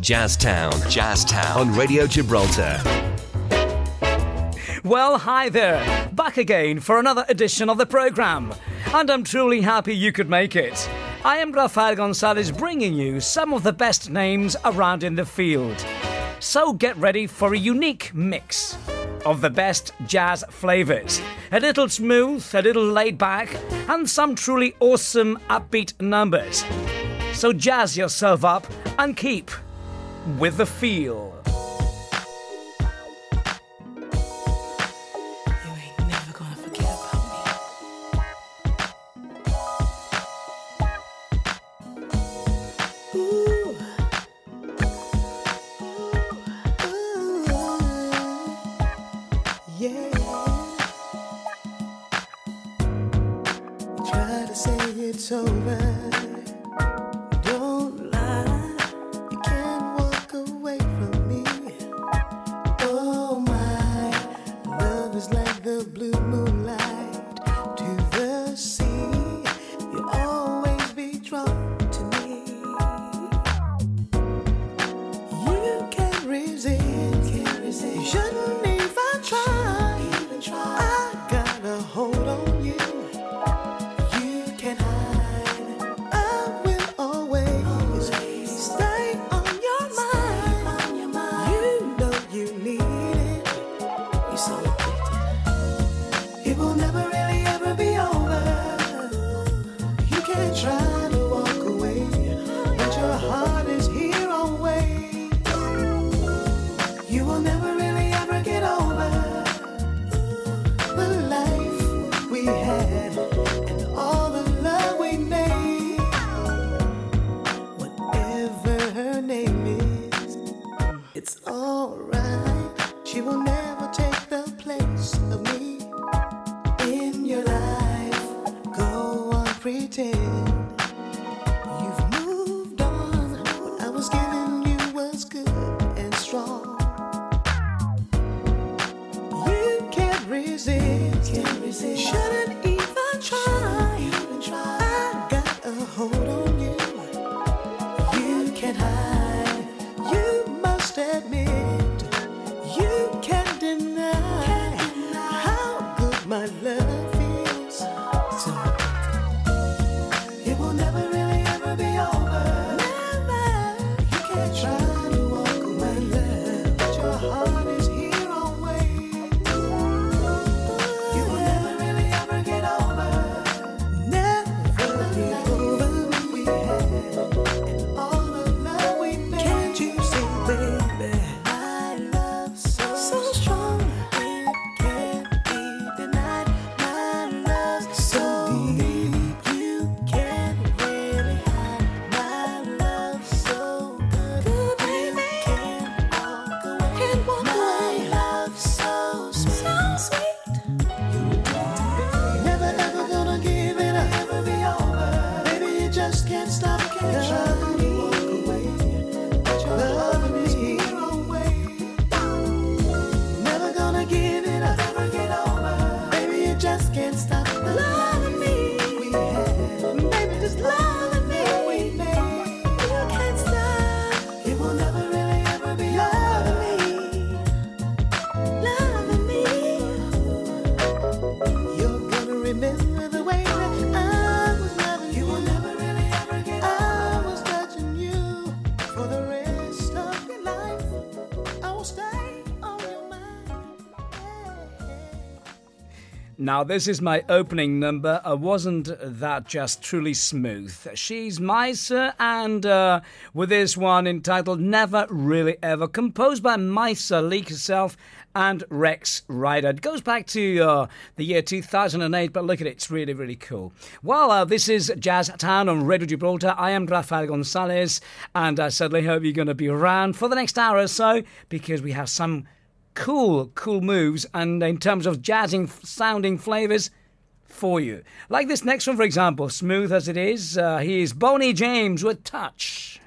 Jazztown. Jazztown. On Radio Gibraltar. Well, hi there. Back again for another edition of the programme. And I'm truly happy you could make it. I am Rafael Gonzalez bringing you some of the best names around in the field. So get ready for a unique mix of the best jazz flavours. A little smooth, a little laid back, and some truly awesome upbeat numbers. So jazz yourself up and keep with the feel. Now, this is my opening number. Uh, wasn't that just truly smooth? She's Maysa, and uh, with this one entitled Never Really Ever, composed by Maysa Leak herself and Rex Ryder. It goes back to uh, the year 2008, but look at it, it's really, really cool. Well, uh, this is Jazz Town on Radio Gibraltar. I am Rafael Gonzalez, and I certainly hope you're going to be around for the next hour or so because we have some cool, cool moves, and in terms of jazzing sounding flavors for you. Like this next one, for example, smooth as it is, uh, here's Boney James with Touch.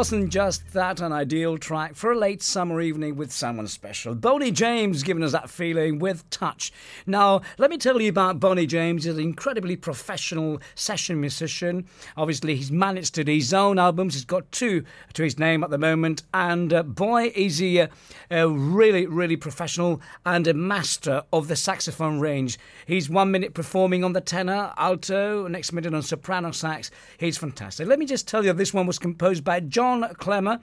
wasn't just that an ideal track for a late summer evening with someone special? Boney James giving us that feeling with touch. Now, let me tell you about Boney James. He's an incredibly professional session musician. Obviously, he's managed to do his own albums. He's got two to his name at the moment. And uh, boy, is he a really, really professional and a master of the saxophone range. He's one minute performing on the tenor, alto, next minute on soprano sax. He's fantastic. Let me just tell you, this one was composed by John Klemmer.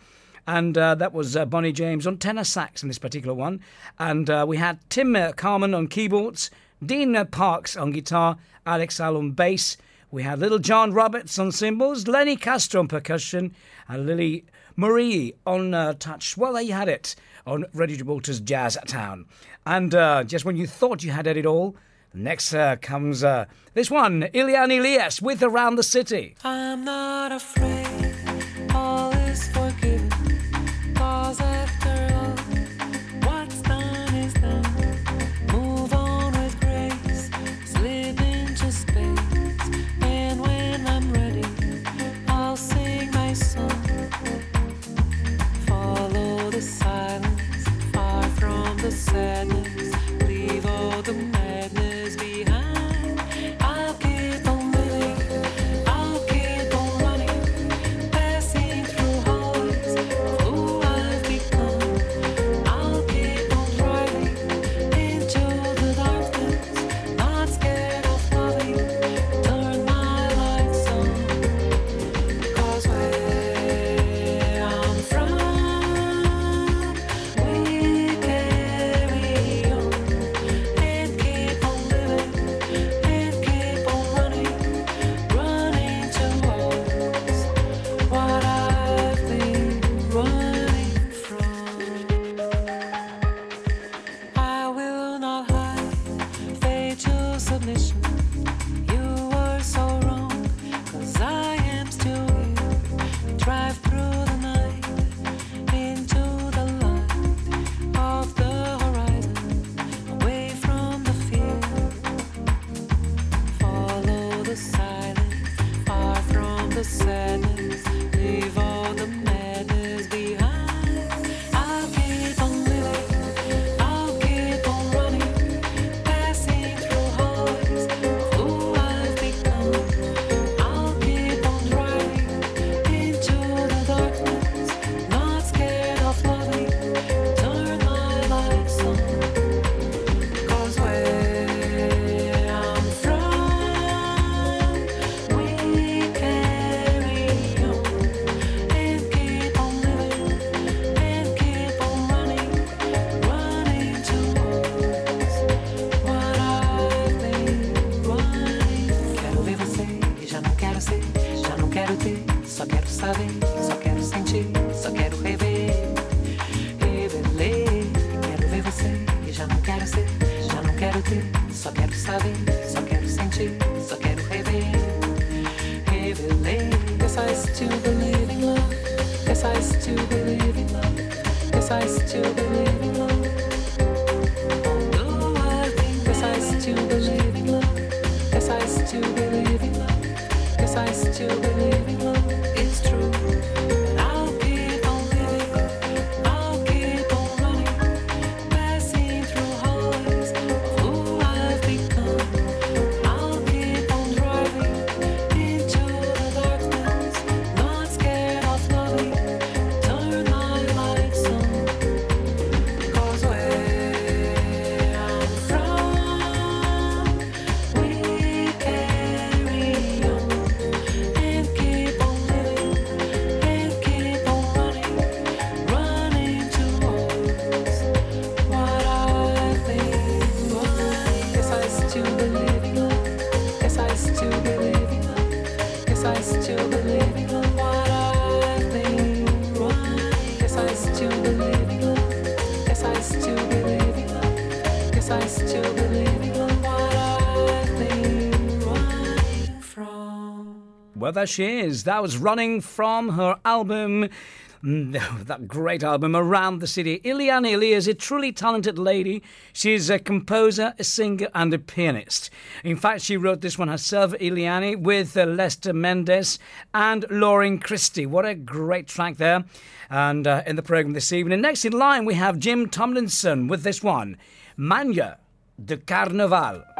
And uh, that was uh, Boney James on tenor sax in this particular one. And uh, we had Tim uh, Carmon on keyboards, Dean uh, Parks on guitar, Alex Al on bass. We had little John Roberts on cymbals, Lenny Castro on percussion, and Lily Marie on touch. Well, there you had it on Reggie Gibraltar's Jazz Town. And just when you thought you had it all, Next comes this one, Eliane Elias with Around the City. I'm not afraid as There She Is. That was running from her album. That great album, Around the City. Eliane Ili is a truly talented lady. She's a composer, a singer, and a pianist. In fact, she wrote this one herself, Eliane, with uh, Lester Mendes and Lauren Christie. What a great track there. And uh, in the programme this evening, next in line, we have Jim Tomlinson with this one, Mania de Carnaval.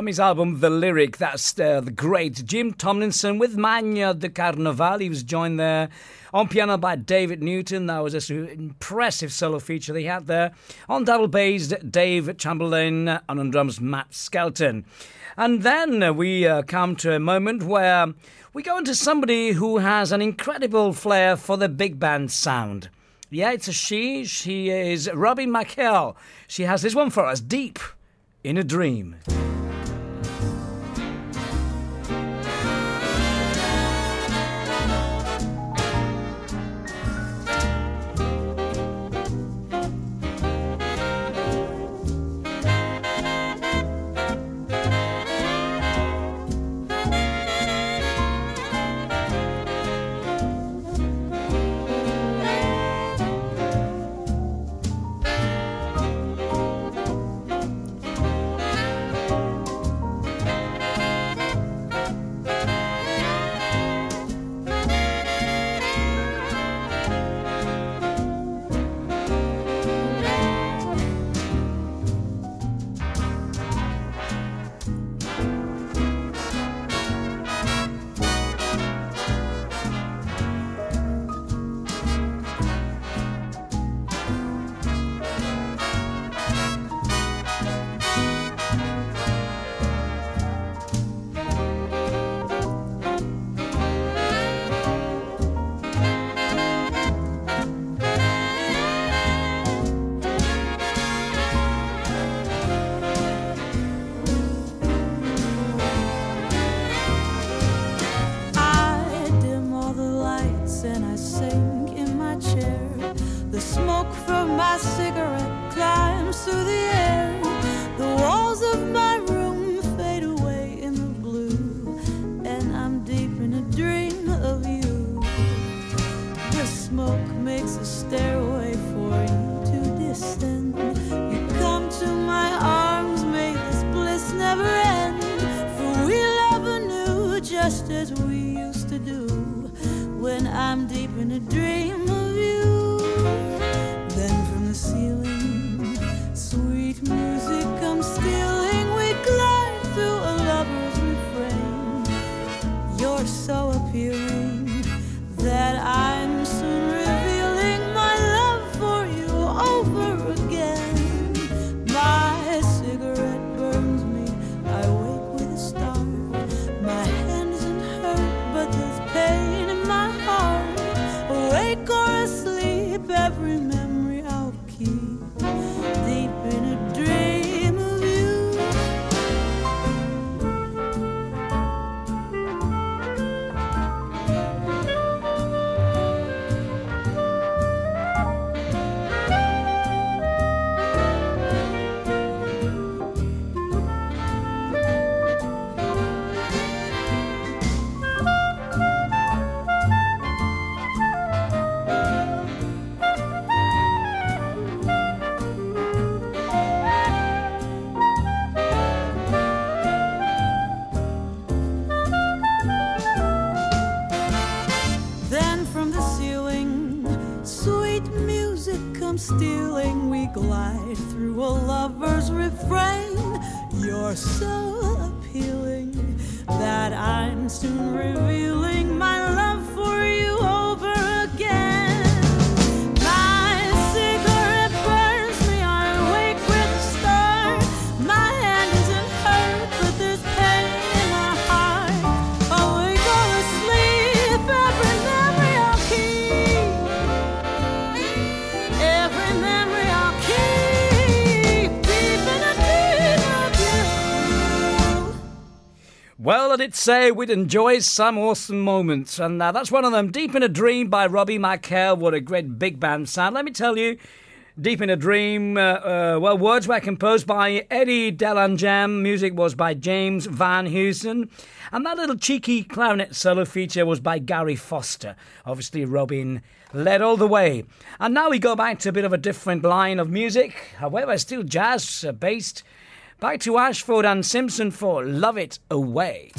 From his album The Lyric, that's uh, the great Jim Tomlinson with Mania de Carnaval. He was joined there on piano by David Newton. That was an impressive solo feature they had there. On double bass, Dave Chamberlain, and on drums, Matt Skelton. And then we uh, come to a moment where we go into somebody who has an incredible flair for the big band sound. Yeah, it's a she. She is Robin McHale. She has this one for us, Deep in a Dream. am stealing, we glide through a lover's refrain. You're so appealing that I'm soon revealing my love for you. Well, I did say we'd enjoy some awesome moments, and uh, that's one of them. Deep in a Dream by Robbie McHale. What a great big band sound. Let me tell you, Deep in a Dream, uh, uh, well, words were composed by Eddie DeLange, music was by James Van Heusen, and that little cheeky clarinet solo feature was by Gary Foster. Obviously, Robin led all the way. And now we go back to a bit of a different line of music, however, still jazz uh, based. Back to Ashford and Simpson for Love It Away.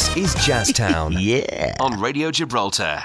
This is Jazztown Yeah. on Radio Gibraltar.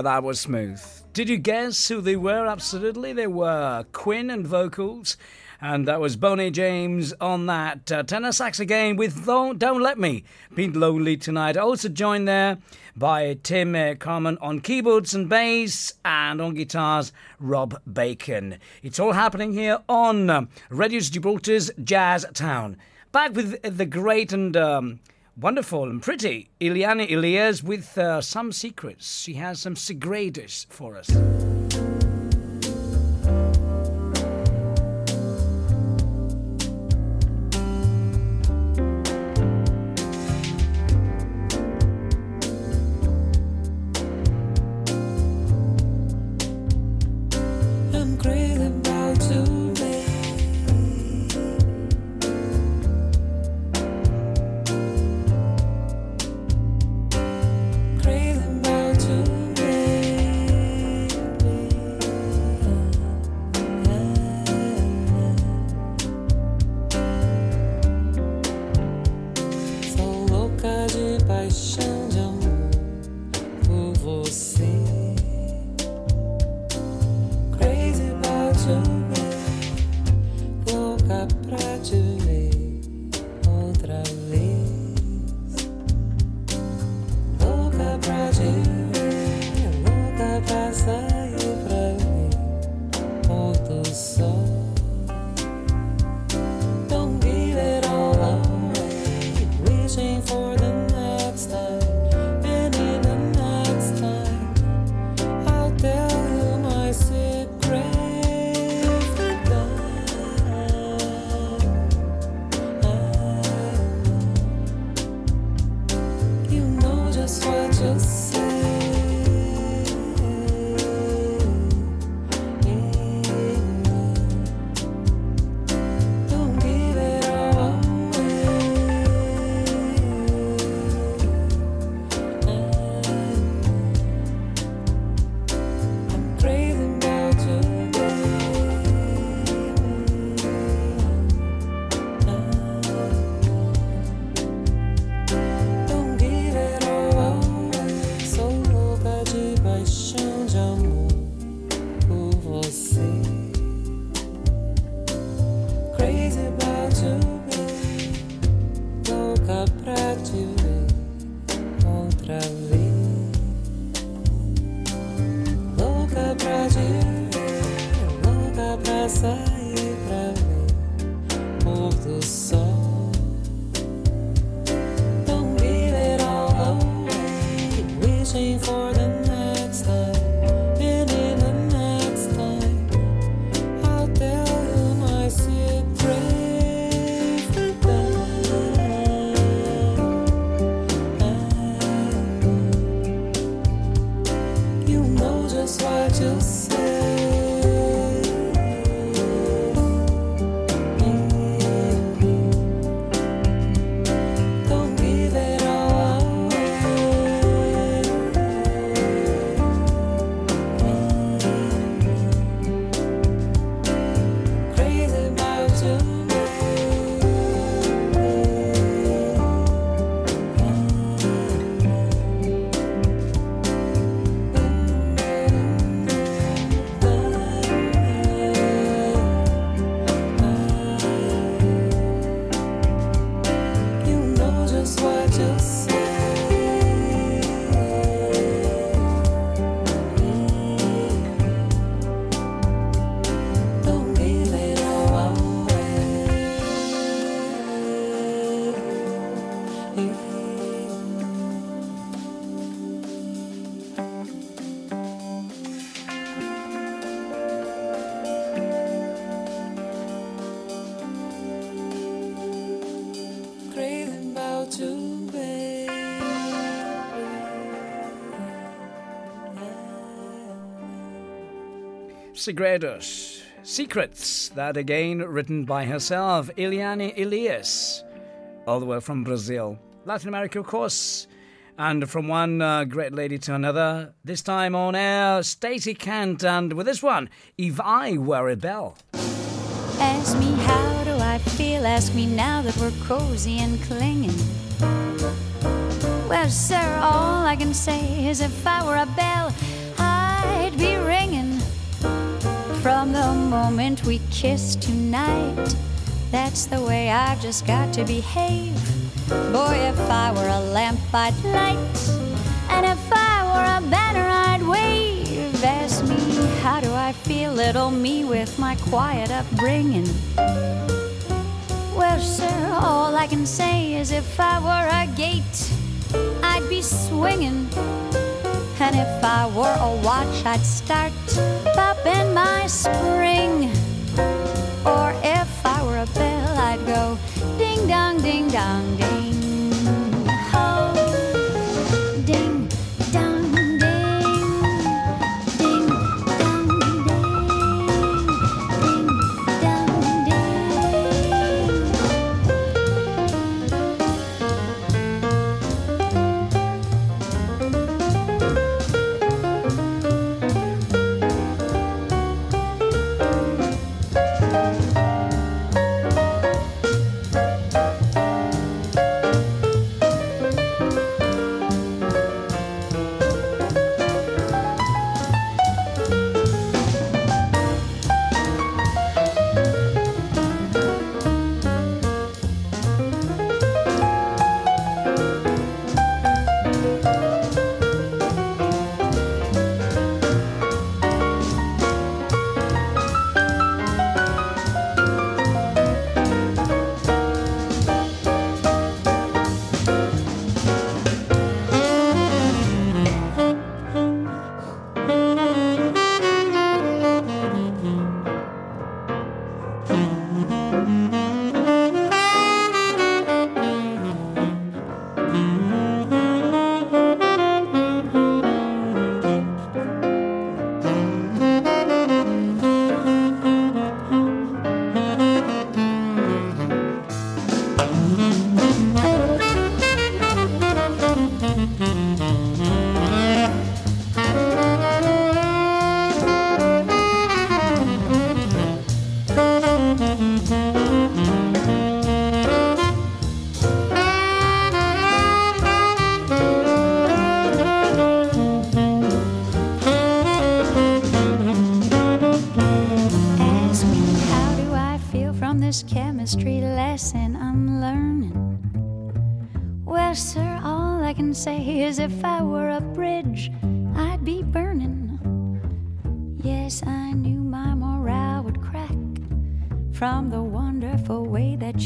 Now that was smooth. Did you guess who they were? Absolutely. They were Quinn and vocals. And that was Boney James on that uh, tenor sax again with Don't, Don't Let Me Be Lonely Tonight. Also joined there by Tim uh, Carmon on keyboards and bass and on guitars, Rob Bacon. It's all happening here on um, Radio Gibraltar's Jazz Town. Back with the great and um, wonderful and pretty Eliane Elias with uh, some secrets. She has some secretos for us. days about About Segredos. Secrets, that again written by herself, Eliane Elias, all the way from Brazil. Latin America, of course. And from one uh, great lady to another, this time on air, Stacey Kent, and with this one, If I Were a Bell. Ask me how do I feel, ask me now that we're cozy and clinging. Well, sir, all I can say is if I were a bell, I'd be ringing. From the moment we kiss tonight, that's the way I've just got to behave. Boy, if I were a lamp, I'd light. And if I were a banner, I'd wave. Ask me, how do I feel, little me, with my quiet upbringing? Well, sir, all I can say is if I were a gate, I'd be swinging. And if I were a watch, I'd start popping my spring. Or if I were a bell, I'd go ding dong, ding dong, ding.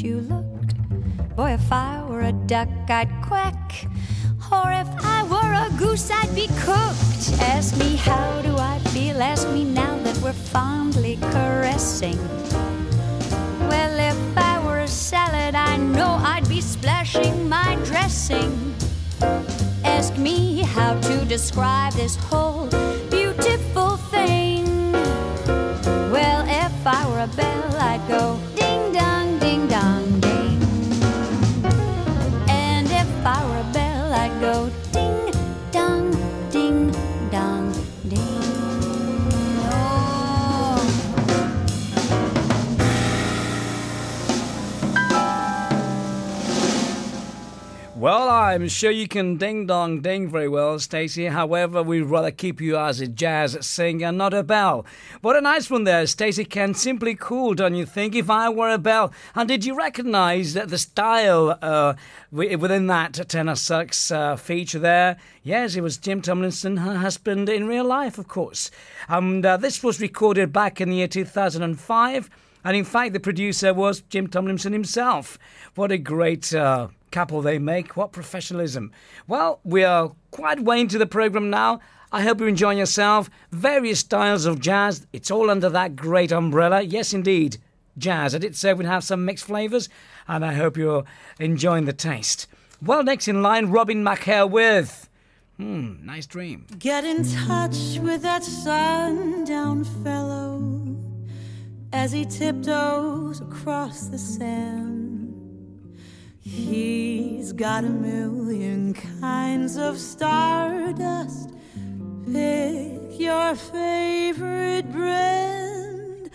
You looked. Boy, if I were a duck, I'd quack. Or if I were a goose, I'd be cooked. Ask me, how do I feel? Ask me now that we're fondly caressing. Well, if I were a salad, I know I'd be splashing my dressing. Ask me how to describe this whole beautiful Well, I'm sure you can ding dong ding very well, Stacey. However, we'd rather keep you as a jazz singer, not a bell. What a nice one there, Stacey Kent. Simply cool, don't you think? If I were a bell. And did you recognize that the style uh, within that tenor sax uh, feature there? Yes, it was Jim Tomlinson, her husband in real life, of course. And uh, this was recorded back in the year 2005. And in fact, the producer was Jim Tomlinson himself. What a great couple they make. What professionalism. Well, we are quite way into the program now. I hope you're enjoying yourself. Various styles of jazz. It's all under that great umbrella. Yes, indeed. Jazz. I did say we'd have some mixed flavours, and I hope you're enjoying the taste. Well, next in line, Robin McKelle with. Hmm, nice dream. Get in touch with that sundown fellow as he tiptoes across the sand. Got a million kinds of stardust. Pick your favorite brand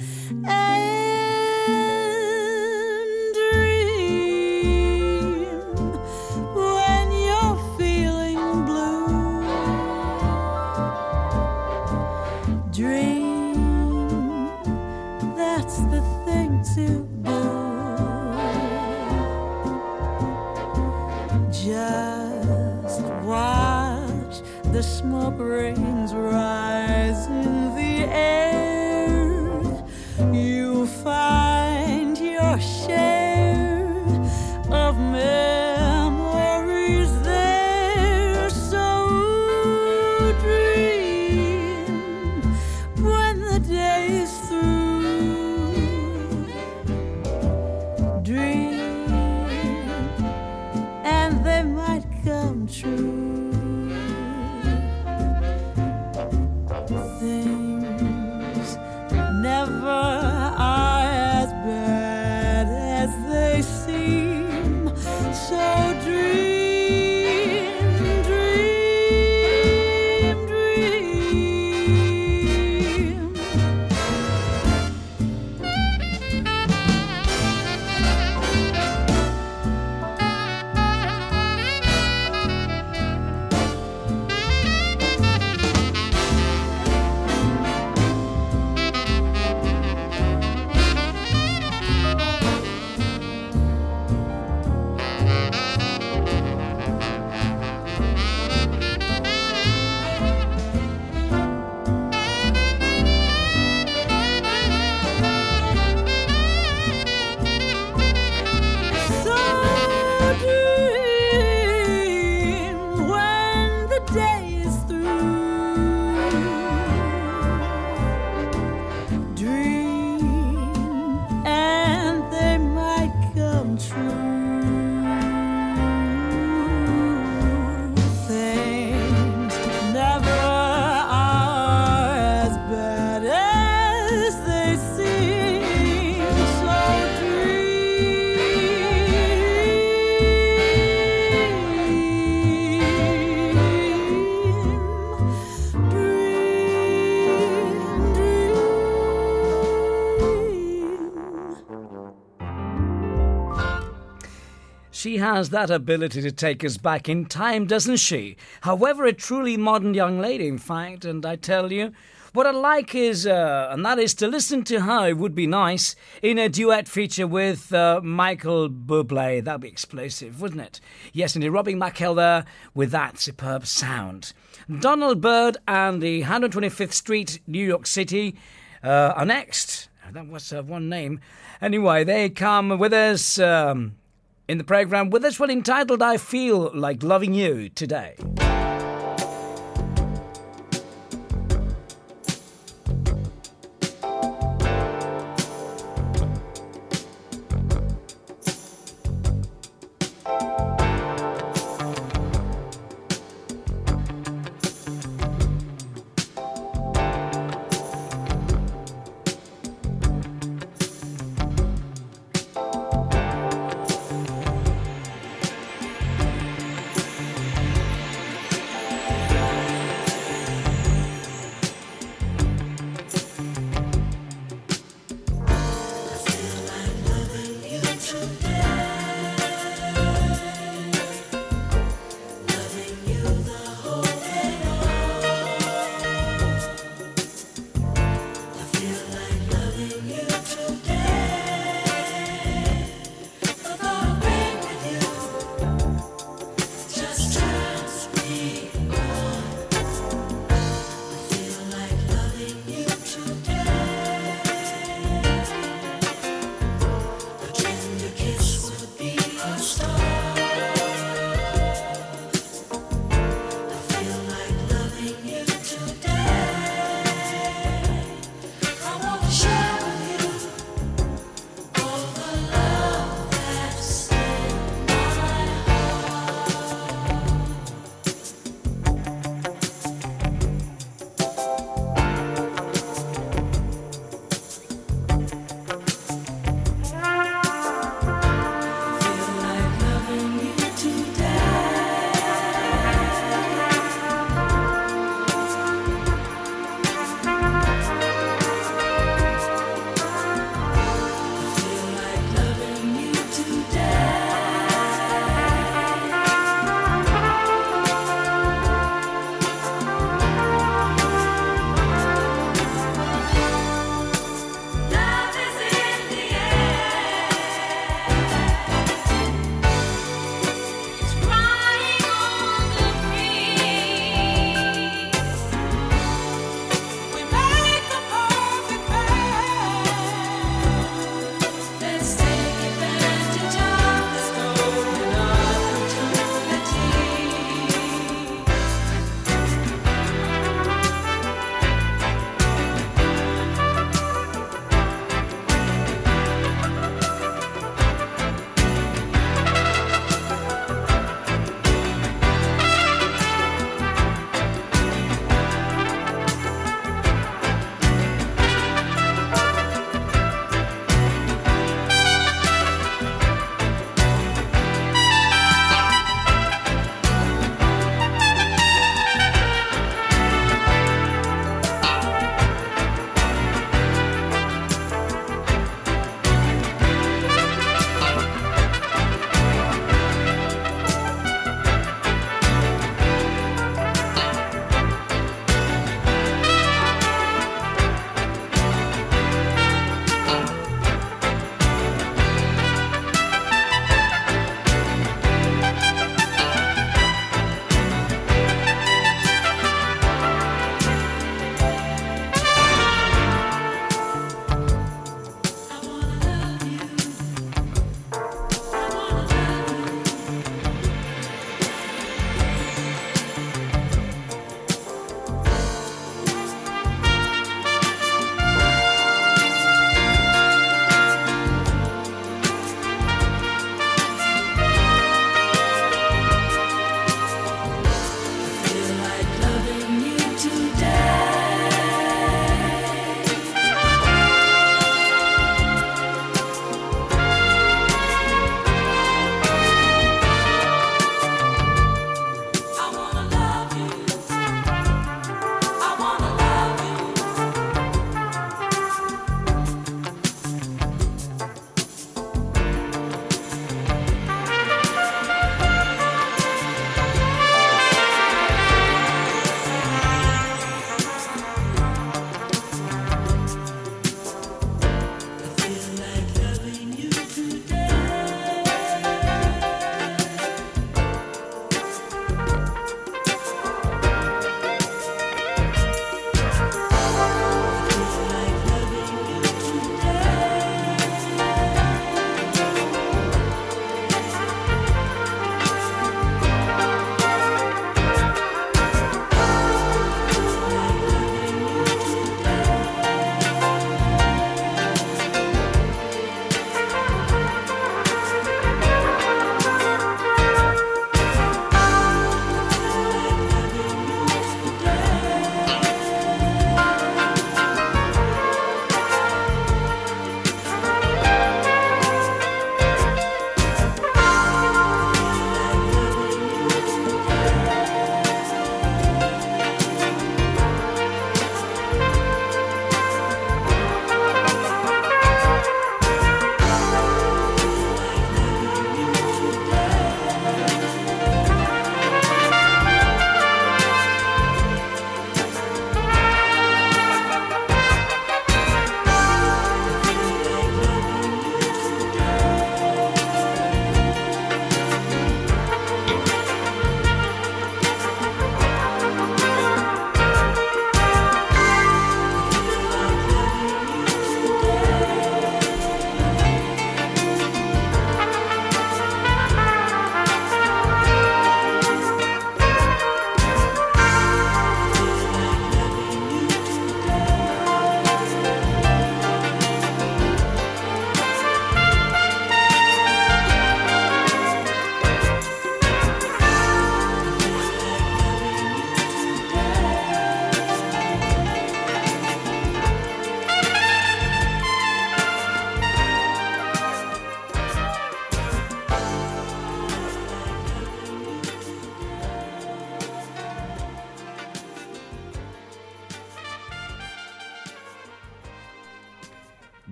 smoke has that ability to take us back in time, doesn't she? However, a truly modern young lady, in fact, and I tell you, what I like is, uh, and that is to listen to her, it would be nice, in a duet feature with uh, Michael Bublé. That'd be explosive, wouldn't it? Yes, indeed, Robin McKelle there with that superb sound. Donald Byrd and the 125th Street, New York City, uh, are next. That was one name. Anyway, they come with us um, in the program with this one entitled I Feel Like Loving You Today.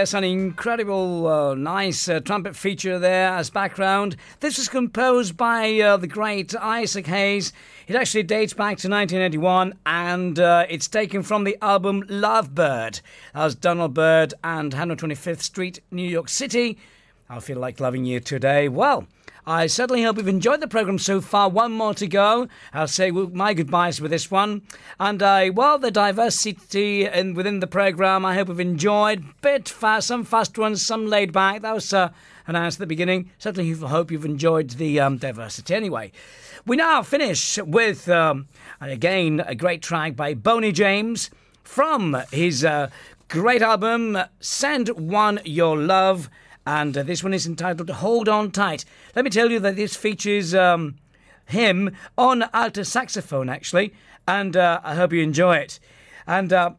Yes, an incredible, uh, nice uh, trumpet feature there as background. This was composed by uh, the great Isaac Hayes. It actually dates back to 1981 and uh, it's taken from the album Love Byrd. That was Donald Byrd and 125th Street, New York City. I feel like loving you today. Well, I certainly hope you've enjoyed the program so far. One more to go. I'll say my goodbyes with this one. And uh, well, the diversity in, within the program, I hope you've enjoyed. Bit fast, some fast ones, some laid back. That was uh, announced at the beginning. Certainly hope you've enjoyed the um, diversity. Anyway, we now finish with um, again a great track by Boney James from his uh, great album "Send One Your Love." And uh, this one is entitled Hold On Tight. Let me tell you that this features um, him on alto saxophone, actually, and uh, I hope you enjoy it. And uh,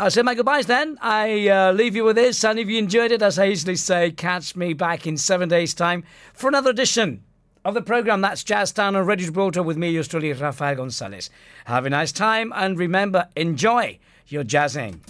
I'll say my goodbyes then. I leave you with this, and if you enjoyed it, as I usually say, catch me back in seven days' time for another edition of the program. That's Jazztown on Radio Gibraltar with me, yours truly, Rafael Gonzalez. Have a nice time, and remember, enjoy your jazzing.